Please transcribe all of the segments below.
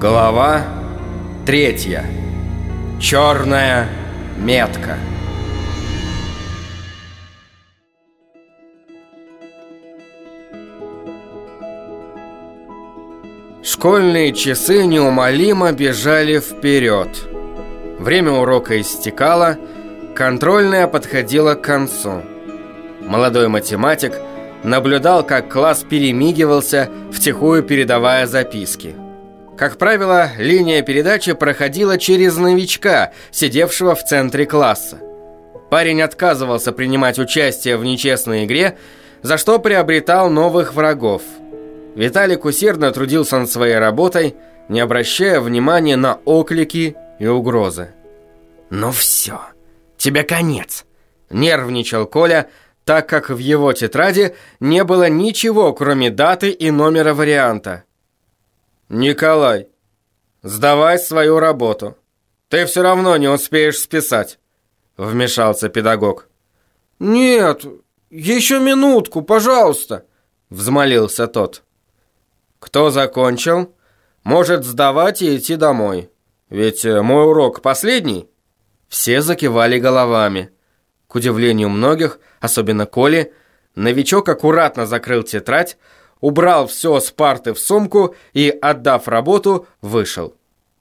Глава третья. Черная метка. Школьные часы неумолимо бежали вперед. Время урока истекало, контрольная подходила к концу. Молодой математик наблюдал, как класс перемигивался, втихую передавая записки. Как правило, линия передачи проходила через новичка, сидевшего в центре класса. Парень отказывался принимать участие в нечестной игре, за что приобретал новых врагов. Виталик усердно трудился над своей работой, не обращая внимания на оклики и угрозы. «Ну все, тебе конец!» – нервничал Коля, так как в его тетради не было ничего, кроме даты и номера варианта – «Николай, сдавай свою работу. Ты все равно не успеешь списать», — вмешался педагог. «Нет, еще минутку, пожалуйста», — взмолился тот. «Кто закончил, может сдавать и идти домой. Ведь э, мой урок последний». Все закивали головами. К удивлению многих, особенно Коли, новичок аккуратно закрыл тетрадь, убрал все с парты в сумку и, отдав работу, вышел.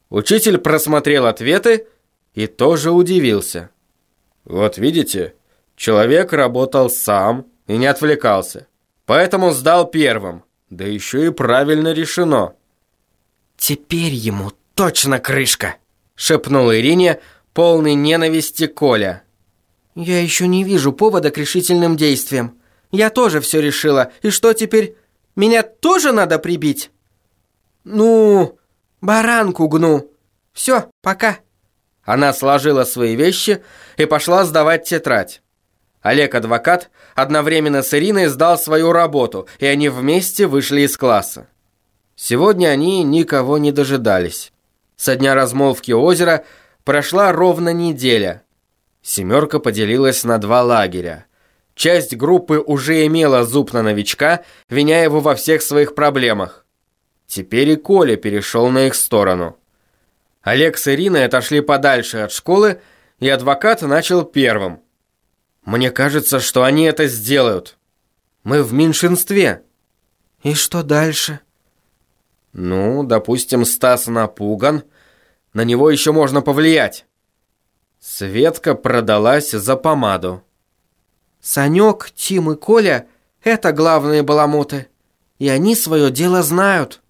Учитель просмотрел ответы и тоже удивился. Вот видите, человек работал сам и не отвлекался, поэтому сдал первым, да еще и правильно решено. «Теперь ему точно крышка!» — шепнул Ирине, полный ненависти Коля. «Я еще не вижу повода к решительным действиям. Я тоже все решила, и что теперь?» Меня тоже надо прибить?» «Ну, баранку гну. Все, пока». Она сложила свои вещи и пошла сдавать тетрадь. Олег-адвокат одновременно с Ириной сдал свою работу, и они вместе вышли из класса. Сегодня они никого не дожидались. Со дня размолвки озера прошла ровно неделя. Семерка поделилась на два лагеря. Часть группы уже имела зуб на новичка, виня его во всех своих проблемах. Теперь и Коля перешел на их сторону. Олег с Ириной отошли подальше от школы, и адвокат начал первым. «Мне кажется, что они это сделают. Мы в меньшинстве». «И что дальше?» «Ну, допустим, Стас напуган. На него еще можно повлиять». Светка продалась за помаду. Санек, Тим и Коля – это главные баламуты. И они свое дело знают.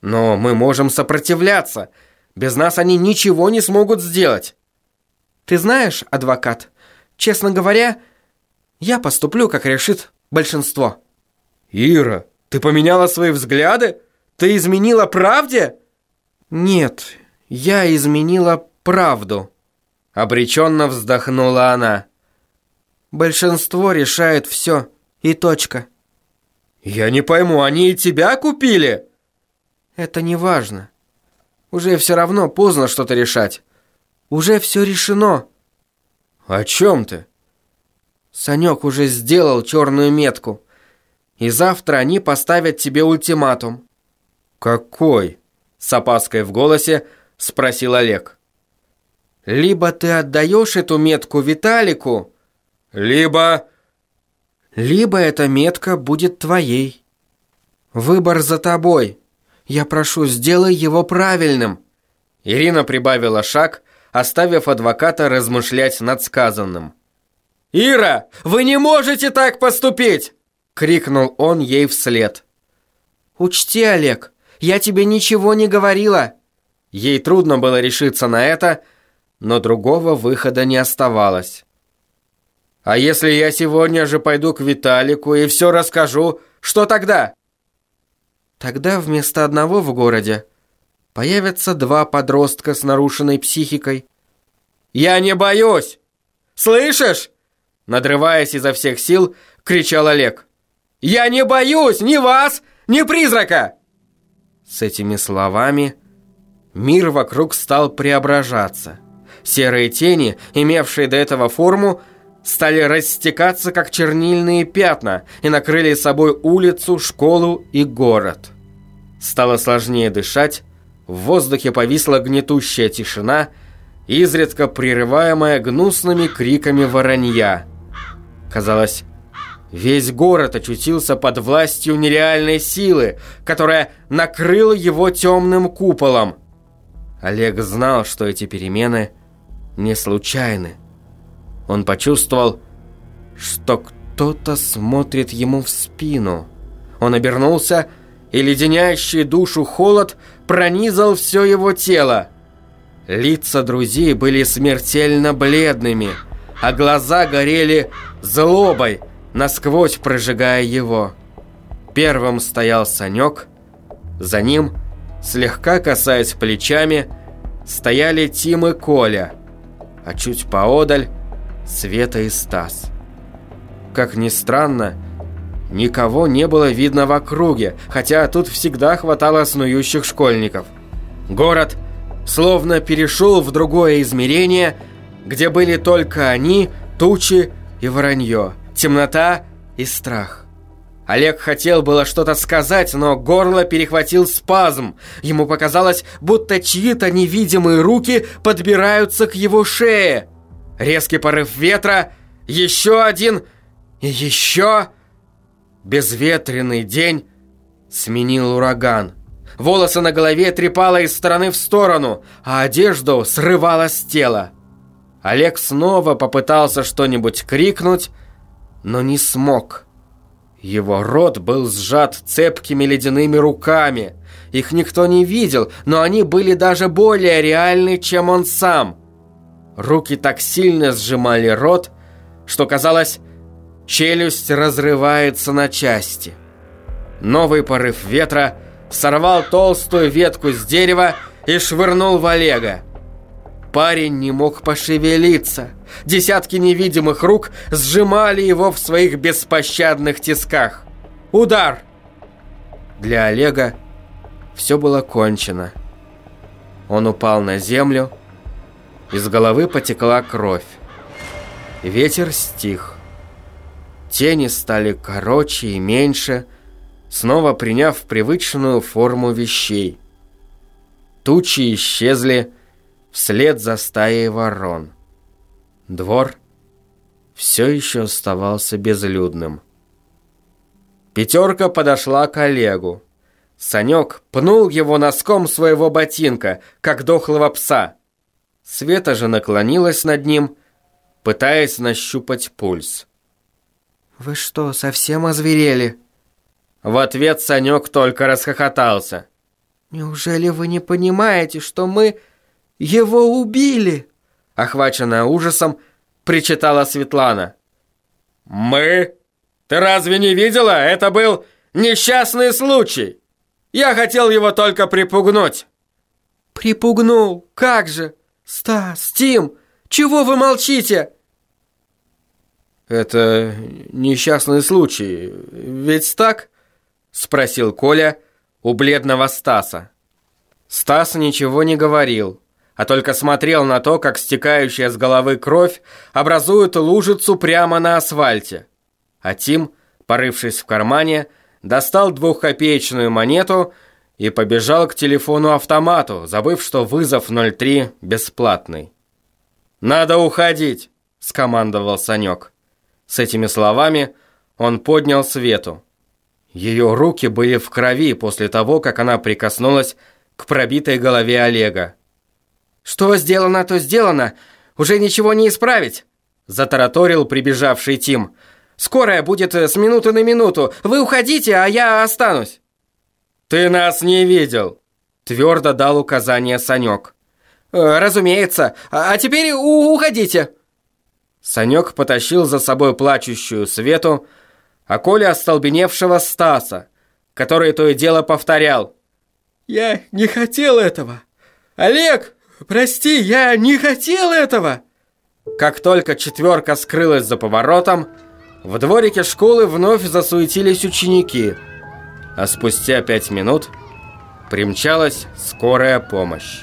Но мы можем сопротивляться. Без нас они ничего не смогут сделать. Ты знаешь, адвокат, честно говоря, я поступлю, как решит большинство. Ира, ты поменяла свои взгляды? Ты изменила правде? Нет, я изменила правду. Обреченно вздохнула она. Большинство решает все. И точка. Я не пойму, они и тебя купили? Это не важно. Уже все равно поздно что-то решать. Уже все решено. О чем ты? Санек уже сделал черную метку. И завтра они поставят тебе ультиматум. Какой? С опаской в голосе спросил Олег. Либо ты отдаешь эту метку Виталику, либо... Либо эта метка будет твоей. Выбор за тобой. Я прошу, сделай его правильным. Ирина прибавила шаг, оставив адвоката размышлять над сказанным. «Ира, вы не можете так поступить!» — крикнул он ей вслед. «Учти, Олег, я тебе ничего не говорила!» Ей трудно было решиться на это, но другого выхода не оставалось. А если я сегодня же пойду к Виталику и все расскажу, что тогда? Тогда вместо одного в городе появятся два подростка с нарушенной психикой. Я не боюсь! Слышишь? Надрываясь изо всех сил, кричал Олег. «Я не боюсь ни вас, ни призрака!» С этими словами мир вокруг стал преображаться. Серые тени, имевшие до этого форму, стали растекаться, как чернильные пятна, и накрыли собой улицу, школу и город. Стало сложнее дышать, В воздухе повисла гнетущая тишина, изредка прерываемая гнусными криками воронья. Казалось, весь город очутился под властью нереальной силы, которая накрыла его темным куполом. Олег знал, что эти перемены не случайны. Он почувствовал, что кто-то смотрит ему в спину. Он обернулся, и леденящий душу холод пронизал все его тело. Лица друзей были смертельно бледными, а глаза горели злобой, насквозь прожигая его. Первым стоял Санек, за ним, слегка касаясь плечами, стояли Тим и Коля, а чуть поодаль Света и Стас. Как ни странно, никого не было видно в округе, хотя тут всегда хватало снующих школьников. Город словно перешел в другое измерение, где были только они, тучи и воронье, темнота и страх. Олег хотел было что-то сказать, но горло перехватил спазм. Ему показалось, будто чьи-то невидимые руки подбираются к его шее. Резкий порыв ветра, еще один и еще... Безветренный день сменил ураган. Волосы на голове трепало из стороны в сторону, а одежду срывало с тела. Олег снова попытался что-нибудь крикнуть, но не смог. Его рот был сжат цепкими ледяными руками. Их никто не видел, но они были даже более реальны, чем он сам. Руки так сильно сжимали рот, что казалось, челюсть разрывается на части. Новый порыв ветра сорвал толстую ветку с дерева и швырнул в Олега. Парень не мог пошевелиться. Десятки невидимых рук сжимали его в своих беспощадных тисках. Удар! Для Олега все было кончено. Он упал на землю, из головы потекла кровь. Ветер стих. Тени стали короче и меньше, снова приняв привычную форму вещей. Тучи исчезли, вслед за стаей ворон. Двор все еще оставался безлюдным. Пятерка подошла к Олегу. Санек пнул его носком своего ботинка, как дохлого пса. Света же наклонилась над ним, пытаясь нащупать пульс. «Вы что, совсем озверели?» В ответ Санек только расхохотался. «Неужели вы не понимаете, что мы его убили?» Охваченная ужасом, причитала Светлана. «Мы? Ты разве не видела? Это был несчастный случай. Я хотел его только припугнуть». «Припугнул? Как же? Стас, Тим, чего вы молчите?» «Это несчастный случай, ведь так?» Спросил Коля у бледного Стаса. Стас ничего не говорил, а только смотрел на то, как стекающая с головы кровь образует лужицу прямо на асфальте. А Тим, порывшись в кармане, достал двухкопеечную монету и побежал к телефону-автомату, забыв, что вызов 03 бесплатный. «Надо уходить!» – скомандовал Санек. С этими словами он поднял Свету. Ее руки были в крови после того, как она прикоснулась к пробитой голове Олега. «Что сделано, то сделано. Уже ничего не исправить!» Затараторил прибежавший Тим. «Скорая будет с минуты на минуту. Вы уходите, а я останусь!» «Ты нас не видел!» Твердо дал указание Санек. «Э, «Разумеется. А теперь уходите!» Санек потащил за собой плачущую Свету, а Коля остолбеневшего Стаса, который то и дело повторял. «Я не хотел этого! Олег, прости, я не хотел этого!» Как только четверка скрылась за поворотом, в дворике школы вновь засуетились ученики, а спустя пять минут примчалась скорая помощь.